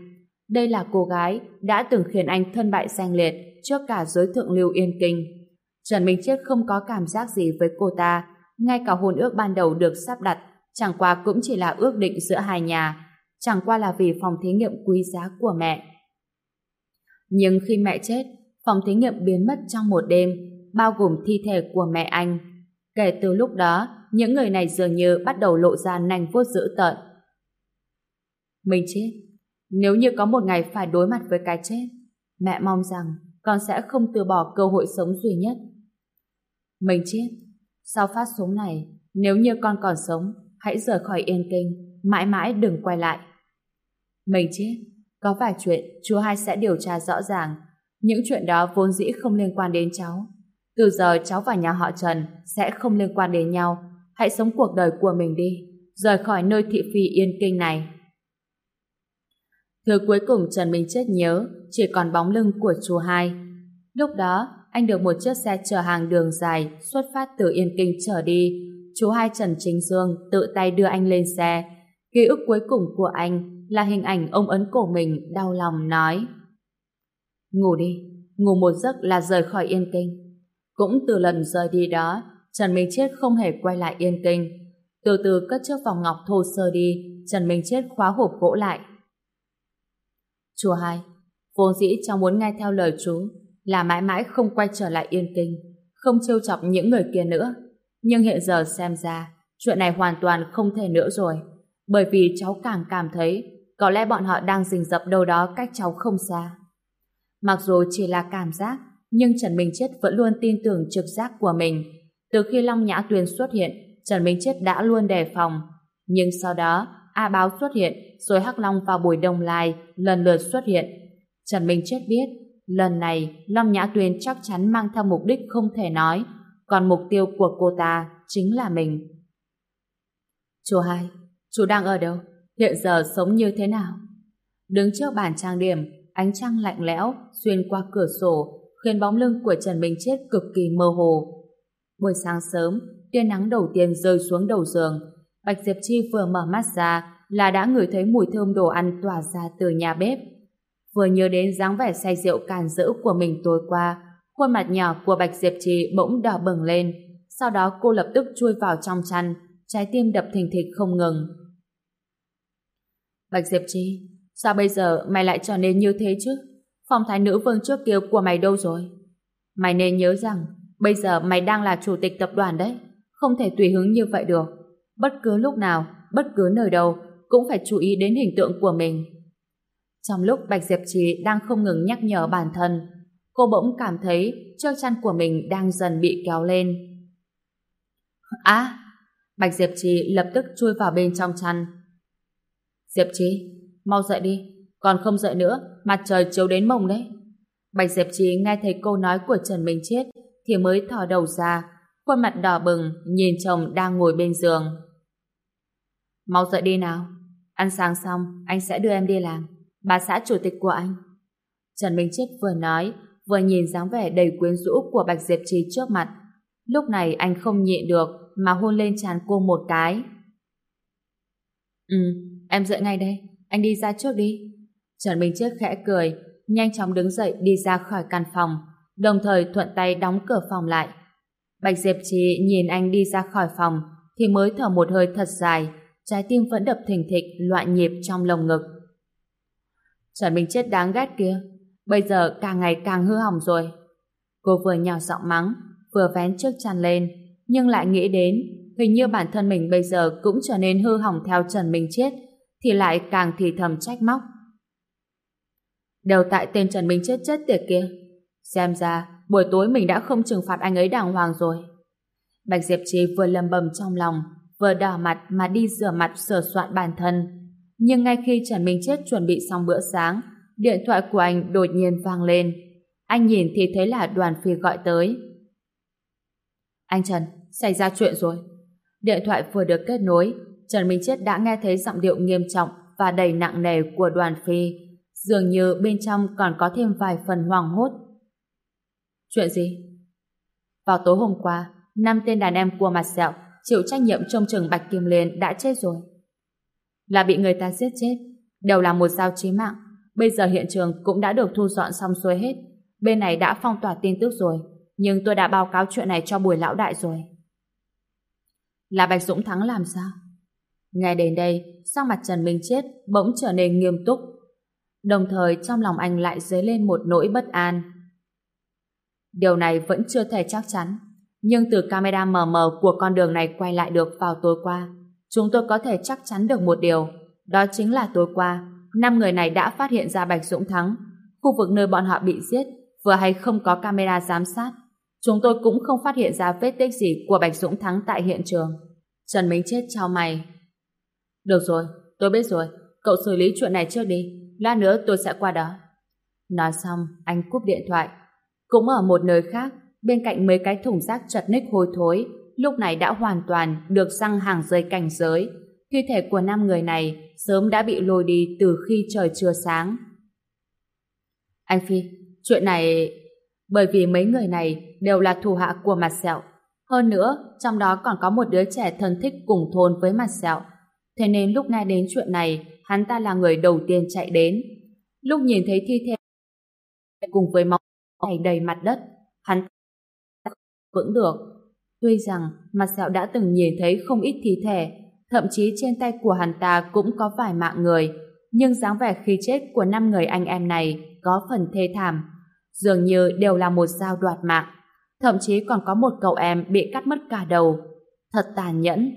Đây là cô gái đã từng khiến anh thân bại danh liệt trước cả giới thượng lưu Yên Kinh. Trần Minh Chết không có cảm giác gì với cô ta, ngay cả hôn ước ban đầu được sắp đặt, chẳng qua cũng chỉ là ước định giữa hai nhà, chẳng qua là vì phòng thí nghiệm quý giá của mẹ. Nhưng khi mẹ chết, phòng thí nghiệm biến mất trong một đêm, bao gồm thi thể của mẹ anh, Kể từ lúc đó, những người này dường như bắt đầu lộ ra nành vuốt dữ tợn. Mình chết. Nếu như có một ngày phải đối mặt với cái chết, mẹ mong rằng con sẽ không từ bỏ cơ hội sống duy nhất. Mình chết. Sau phát súng này, nếu như con còn sống, hãy rời khỏi Yên Kinh, mãi mãi đừng quay lại. Mình chết. Có vài chuyện chú hai sẽ điều tra rõ ràng. Những chuyện đó vốn dĩ không liên quan đến cháu. Từ giờ cháu và nhà họ Trần sẽ không liên quan đến nhau. Hãy sống cuộc đời của mình đi, rời khỏi nơi thị phi yên kinh này. Thứ cuối cùng Trần Minh Chết nhớ chỉ còn bóng lưng của chú hai. Lúc đó, anh được một chiếc xe chở hàng đường dài xuất phát từ Yên Kinh trở đi. Chú hai Trần Chính Dương tự tay đưa anh lên xe. Ký ức cuối cùng của anh là hình ảnh ông ấn cổ mình đau lòng nói. Ngủ đi, ngủ một giấc là rời khỏi Yên Kinh. Cũng từ lần rời đi đó, Trần Minh Chết không hề quay lại Yên Kinh. Từ từ cất chiếc vòng ngọc thô sơ đi, Trần Minh Chết khóa hộp gỗ lại. Chùa hai, vốn dĩ cháu muốn nghe theo lời chú, là mãi mãi không quay trở lại Yên Kinh, không trêu chọc những người kia nữa. Nhưng hiện giờ xem ra, chuyện này hoàn toàn không thể nữa rồi, bởi vì cháu càng cảm thấy có lẽ bọn họ đang rình rập đâu đó cách cháu không xa. Mặc dù chỉ là cảm giác, nhưng Trần Minh Chết vẫn luôn tin tưởng trực giác của mình. Từ khi Long Nhã Tuyền xuất hiện, Trần Minh Chết đã luôn đề phòng. Nhưng sau đó, A Báo xuất hiện, rồi Hắc Long vào buổi đông lai lần lượt xuất hiện. Trần Minh Chết biết, lần này Long Nhã Tuyền chắc chắn mang theo mục đích không thể nói, còn mục tiêu của cô ta chính là mình. Chú hai, chú đang ở đâu? Hiện giờ sống như thế nào? Đứng trước bàn trang điểm, ánh trăng lạnh lẽo xuyên qua cửa sổ khiến bóng lưng của Trần Minh Chết cực kỳ mơ hồ. Buổi sáng sớm, tia nắng đầu tiên rơi xuống đầu giường. Bạch Diệp Chi vừa mở mắt ra là đã ngửi thấy mùi thơm đồ ăn tỏa ra từ nhà bếp. Vừa nhớ đến dáng vẻ say rượu càn rỡ của mình tối qua, khuôn mặt nhỏ của Bạch Diệp Chi bỗng đỏ bừng lên. Sau đó cô lập tức chui vào trong chăn, trái tim đập thình thịch không ngừng. Bạch Diệp Chi, sao bây giờ mày lại trở nên như thế chứ? Phong thái nữ vương trước kia của mày đâu rồi? Mày nên nhớ rằng, bây giờ mày đang là chủ tịch tập đoàn đấy. Không thể tùy hứng như vậy được. Bất cứ lúc nào, bất cứ nơi đâu, cũng phải chú ý đến hình tượng của mình. Trong lúc Bạch Diệp Trì đang không ngừng nhắc nhở bản thân, cô bỗng cảm thấy chiếc chăn của mình đang dần bị kéo lên. à Bạch Diệp Trì lập tức chui vào bên trong chăn. Diệp Trì, mau dậy đi, còn không dậy nữa, mặt trời chiếu đến mông đấy. Bạch Diệp Trì nghe thấy câu nói của Trần Minh Chết thì mới thò đầu ra, khuôn mặt đỏ bừng nhìn chồng đang ngồi bên giường. Mau dậy đi nào, ăn sáng xong anh sẽ đưa em đi làm. Bà xã chủ tịch của anh. Trần Minh Chết vừa nói, vừa nhìn dáng vẻ đầy quyến rũ của Bạch Diệp Trì trước mặt. Lúc này anh không nhịn được mà hôn lên trán cô một cái. Ừ, em dậy ngay đây, anh đi ra trước đi. Trần Minh Chết khẽ cười, nhanh chóng đứng dậy đi ra khỏi căn phòng, đồng thời thuận tay đóng cửa phòng lại. Bạch Diệp Trì nhìn anh đi ra khỏi phòng, thì mới thở một hơi thật dài, trái tim vẫn đập thình thịch loạn nhịp trong lồng ngực. Trần Minh Chết đáng ghét kia, bây giờ càng ngày càng hư hỏng rồi. Cô vừa nhỏ giọng mắng, vừa vén trước chăn lên, nhưng lại nghĩ đến hình như bản thân mình bây giờ cũng trở nên hư hỏng theo Trần Minh Chết, thì lại càng thì thầm trách móc. Đều tại tên Trần Minh chết chết tiệt kia. Xem ra, buổi tối mình đã không trừng phạt anh ấy đàng hoàng rồi. Bạch Diệp Trì vừa lầm bầm trong lòng, vừa đỏ mặt mà đi rửa mặt sửa soạn bản thân. Nhưng ngay khi Trần Minh Chết chuẩn bị xong bữa sáng, điện thoại của anh đột nhiên vang lên. Anh nhìn thì thấy là đoàn phi gọi tới. Anh Trần, xảy ra chuyện rồi. Điện thoại vừa được kết nối, Trần Minh Chết đã nghe thấy giọng điệu nghiêm trọng và đầy nặng nề của đoàn phi dường như bên trong còn có thêm vài phần hoàng hốt. Chuyện gì? Vào tối hôm qua, năm tên đàn em của mặt sẹo chịu trách nhiệm trông chừng Bạch Kim Liên đã chết rồi. Là bị người ta giết chết, đều là một dao chí mạng. Bây giờ hiện trường cũng đã được thu dọn xong xuôi hết. Bên này đã phong tỏa tin tức rồi, nhưng tôi đã báo cáo chuyện này cho bùi lão đại rồi. Là Bạch Dũng Thắng làm sao? Nghe đến đây, sang mặt Trần Minh Chết bỗng trở nên nghiêm túc, Đồng thời trong lòng anh lại dấy lên một nỗi bất an. Điều này vẫn chưa thể chắc chắn, nhưng từ camera mờ mờ của con đường này quay lại được vào tối qua, chúng tôi có thể chắc chắn được một điều, đó chính là tối qua, năm người này đã phát hiện ra Bạch Dũng Thắng, khu vực nơi bọn họ bị giết, vừa hay không có camera giám sát. Chúng tôi cũng không phát hiện ra vết tích gì của Bạch Dũng Thắng tại hiện trường. Trần Minh Chết chào mày. Được rồi, tôi biết rồi, cậu xử lý chuyện này trước đi, lát nữa tôi sẽ qua đó. Nói xong, anh cúp điện thoại. Cũng ở một nơi khác, bên cạnh mấy cái thùng rác chật ních hôi thối, lúc này đã hoàn toàn được răng hàng dây cảnh giới. Thi thể của năm người này sớm đã bị lôi đi từ khi trời chưa sáng. Anh Phi, chuyện này... Bởi vì mấy người này đều là thủ hạ của mặt sẹo. Hơn nữa, trong đó còn có một đứa trẻ thân thích cùng thôn với mặt sẹo. Thế nên lúc nghe đến chuyện này, hắn ta là người đầu tiên chạy đến. Lúc nhìn thấy thi thể cùng với máu chảy đầy mặt đất, hắn vững được. Tuy rằng mặt sẹo đã từng nhìn thấy không ít thi thể, thậm chí trên tay của hắn ta cũng có vài mạng người, nhưng dáng vẻ khi chết của năm người anh em này có phần thê thảm, dường như đều là một dao đoạt mạng. Thậm chí còn có một cậu em bị cắt mất cả đầu. Thật tàn nhẫn.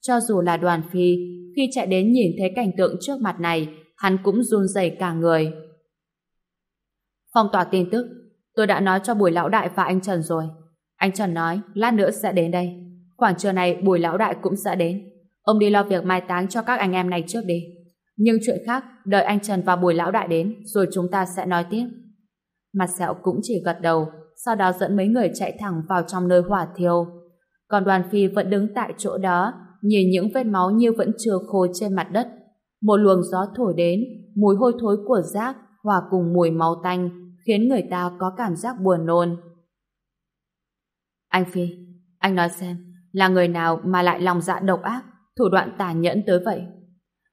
Cho dù là đoàn phi, khi chạy đến nhìn thấy cảnh tượng trước mặt này, hắn cũng run rẩy cả người. Phong tỏa tin tức, tôi đã nói cho Bùi Lão Đại và anh Trần rồi. Anh Trần nói, lát nữa sẽ đến đây. Khoảng trưa này Bùi Lão Đại cũng sẽ đến. Ông đi lo việc mai táng cho các anh em này trước đi. Nhưng chuyện khác, đợi anh Trần và Bùi Lão Đại đến, rồi chúng ta sẽ nói tiếp. Mặt sẹo cũng chỉ gật đầu, sau đó dẫn mấy người chạy thẳng vào trong nơi hỏa thiêu. Còn đoàn phi vẫn đứng tại chỗ đó, nhìn những vết máu như vẫn chưa khô trên mặt đất. Một luồng gió thổi đến, mùi hôi thối của rác hòa cùng mùi máu tanh, khiến người ta có cảm giác buồn nôn. Anh Phi, anh nói xem, là người nào mà lại lòng dạ độc ác, thủ đoạn tàn nhẫn tới vậy?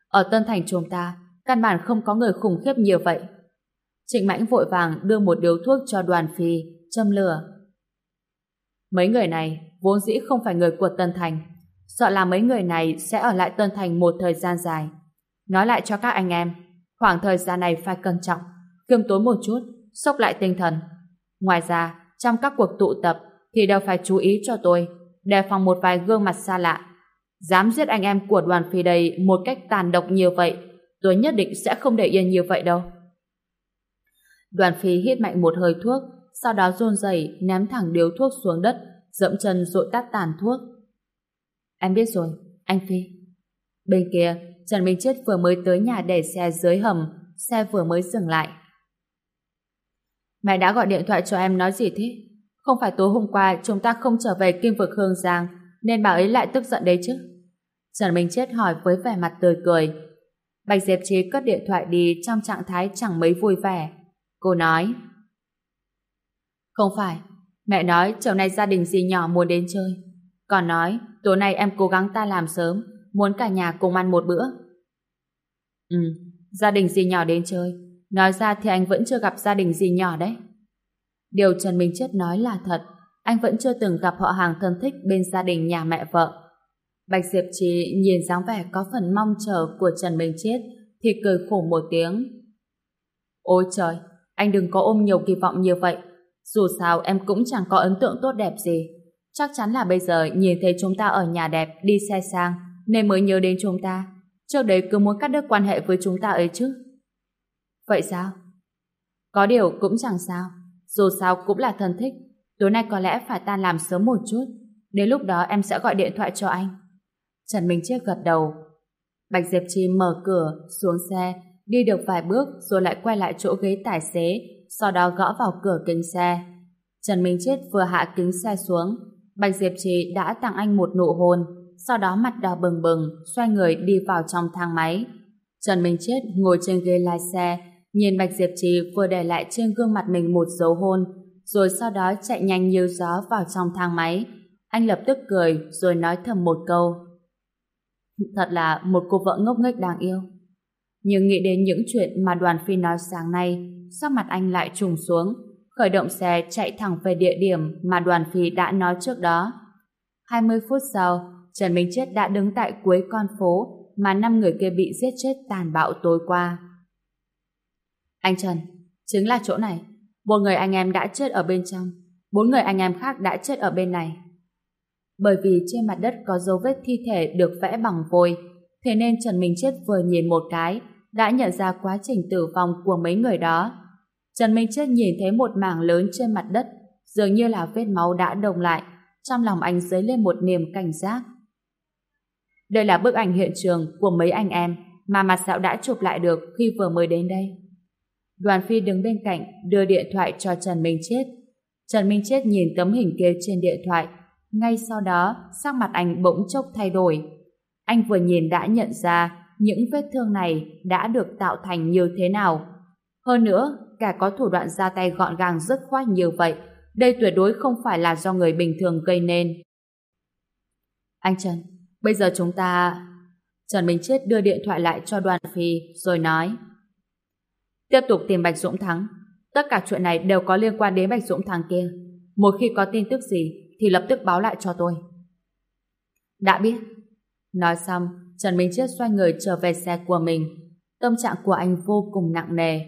Ở Tân Thành chúng ta, căn bản không có người khủng khiếp nhiều vậy. Trịnh Mãnh vội vàng đưa một điếu thuốc cho đoàn phi, châm lửa. Mấy người này vốn dĩ không phải người của Tân Thành. Sợ là mấy người này sẽ ở lại Tân Thành một thời gian dài. Nói lại cho các anh em, khoảng thời gian này phải cẩn trọng, kiêm tốn một chút, sốc lại tinh thần. Ngoài ra, trong các cuộc tụ tập thì đều phải chú ý cho tôi, đề phòng một vài gương mặt xa lạ. Dám giết anh em của đoàn phi đây một cách tàn độc như vậy, tôi nhất định sẽ không để yên như vậy đâu. Đoàn phi hít mạnh một hơi thuốc, sau đó run rẩy ném thẳng điếu thuốc xuống đất, dẫm chân rội tắt tàn thuốc. Em biết rồi, anh Phi. Bên kia, Trần Minh Chết vừa mới tới nhà để xe dưới hầm, xe vừa mới dừng lại. Mẹ đã gọi điện thoại cho em nói gì thế? Không phải tối hôm qua chúng ta không trở về kim vực Hương Giang, nên bà ấy lại tức giận đấy chứ? Trần Minh Chết hỏi với vẻ mặt tươi cười. Bạch Diệp Trí cất điện thoại đi trong trạng thái chẳng mấy vui vẻ. Cô nói Không phải, mẹ nói chiều nay gia đình dì nhỏ muốn đến chơi. Còn nói tối nay em cố gắng ta làm sớm, muốn cả nhà cùng ăn một bữa. Ừ, gia đình dì nhỏ đến chơi. Nói ra thì anh vẫn chưa gặp gia đình gì nhỏ đấy. Điều Trần Minh Chết nói là thật, anh vẫn chưa từng gặp họ hàng thân thích bên gia đình nhà mẹ vợ. Bạch Diệp Trì nhìn dáng vẻ có phần mong chờ của Trần Minh Chết thì cười khổ một tiếng. Ôi trời, anh đừng có ôm nhiều kỳ vọng như vậy. Dù sao em cũng chẳng có ấn tượng tốt đẹp gì. Chắc chắn là bây giờ nhìn thấy chúng ta ở nhà đẹp, đi xe sang, nên mới nhớ đến chúng ta. Trước đấy cứ muốn cắt đứt quan hệ với chúng ta ấy chứ. Vậy sao? Có điều cũng chẳng sao. Dù sao cũng là thân thích. Tối nay có lẽ phải tan làm sớm một chút. Đến lúc đó em sẽ gọi điện thoại cho anh. Trần Minh Chiết gật đầu. Bạch Diệp Chi mở cửa, xuống xe, đi được vài bước rồi lại quay lại chỗ ghế tài xế, sau đó gõ vào cửa kính xe. Trần Minh Chết vừa hạ kính xe xuống, Bạch Diệp Trì đã tặng anh một nụ hôn, sau đó mặt đỏ bừng bừng, xoay người đi vào trong thang máy. Trần Minh Chết ngồi trên ghế lái xe, nhìn Bạch Diệp Trì vừa để lại trên gương mặt mình một dấu hôn, rồi sau đó chạy nhanh như gió vào trong thang máy. Anh lập tức cười, rồi nói thầm một câu. Thật là một cô vợ ngốc nghếch đáng yêu. Nhưng nghĩ đến những chuyện mà đoàn phi nói sáng nay, sắc mặt anh lại trùng xuống, khởi động xe chạy thẳng về địa điểm mà đoàn phi đã nói trước đó. 20 phút sau, Trần Minh Chết đã đứng tại cuối con phố mà năm người kia bị giết chết tàn bạo tối qua. Anh Trần, chính là chỗ này. Một người anh em đã chết ở bên trong, bốn người anh em khác đã chết ở bên này. Bởi vì trên mặt đất có dấu vết thi thể được vẽ bằng vôi, thế nên Trần Minh Chết vừa nhìn một cái đã nhận ra quá trình tử vong của mấy người đó. Trần Minh Chết nhìn thấy một mảng lớn trên mặt đất, dường như là vết máu đã đồng lại, trong lòng anh dấy lên một niềm cảnh giác. Đây là bức ảnh hiện trường của mấy anh em mà mặt dạo đã chụp lại được khi vừa mới đến đây. Đoàn Phi đứng bên cạnh đưa điện thoại cho Trần Minh Chết. Trần Minh Chết nhìn tấm hình kia trên điện thoại, ngay sau đó sắc mặt anh bỗng chốc thay đổi. Anh vừa nhìn đã nhận ra những vết thương này đã được tạo thành như thế nào. Hơn nữa, cả có thủ đoạn ra tay gọn gàng rất khoát như vậy, đây tuyệt đối không phải là do người bình thường gây nên. Anh Trần, bây giờ chúng ta... Trần Minh Chết đưa điện thoại lại cho đoàn phi rồi nói Tiếp tục tìm Bạch Dũng Thắng. Tất cả chuyện này đều có liên quan đến Bạch Dũng Thắng kia. Một khi có tin tức gì thì lập tức báo lại cho tôi. Đã biết. Nói xong, Trần Minh chiết xoay người trở về xe của mình. Tâm trạng của anh vô cùng nặng nề.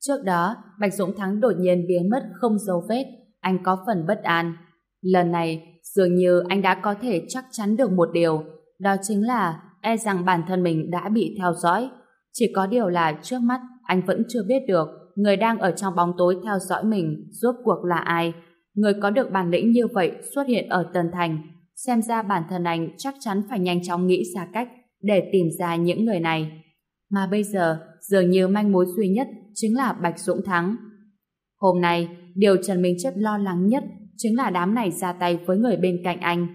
Trước đó, Bạch Dũng Thắng đột nhiên biến mất không dấu vết. Anh có phần bất an. Lần này, dường như anh đã có thể chắc chắn được một điều. Đó chính là e rằng bản thân mình đã bị theo dõi. Chỉ có điều là trước mắt anh vẫn chưa biết được người đang ở trong bóng tối theo dõi mình rốt cuộc là ai. Người có được bản lĩnh như vậy xuất hiện ở Tân Thành. Xem ra bản thân anh chắc chắn phải nhanh chóng nghĩ ra cách để tìm ra những người này. Mà bây giờ, dường như manh mối duy nhất chính là Bạch Dũng Thắng. Hôm nay, điều Trần Minh Chất lo lắng nhất chính là đám này ra tay với người bên cạnh anh.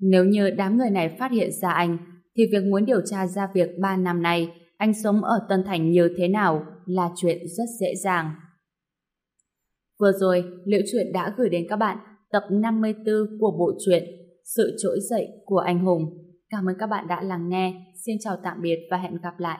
Nếu như đám người này phát hiện ra anh, thì việc muốn điều tra ra việc 3 năm nay anh sống ở Tân Thành như thế nào là chuyện rất dễ dàng. Vừa rồi, Liệu Chuyện đã gửi đến các bạn tập 54 của bộ truyện Sự trỗi dậy của anh hùng. Cảm ơn các bạn đã lắng nghe. Xin chào tạm biệt và hẹn gặp lại.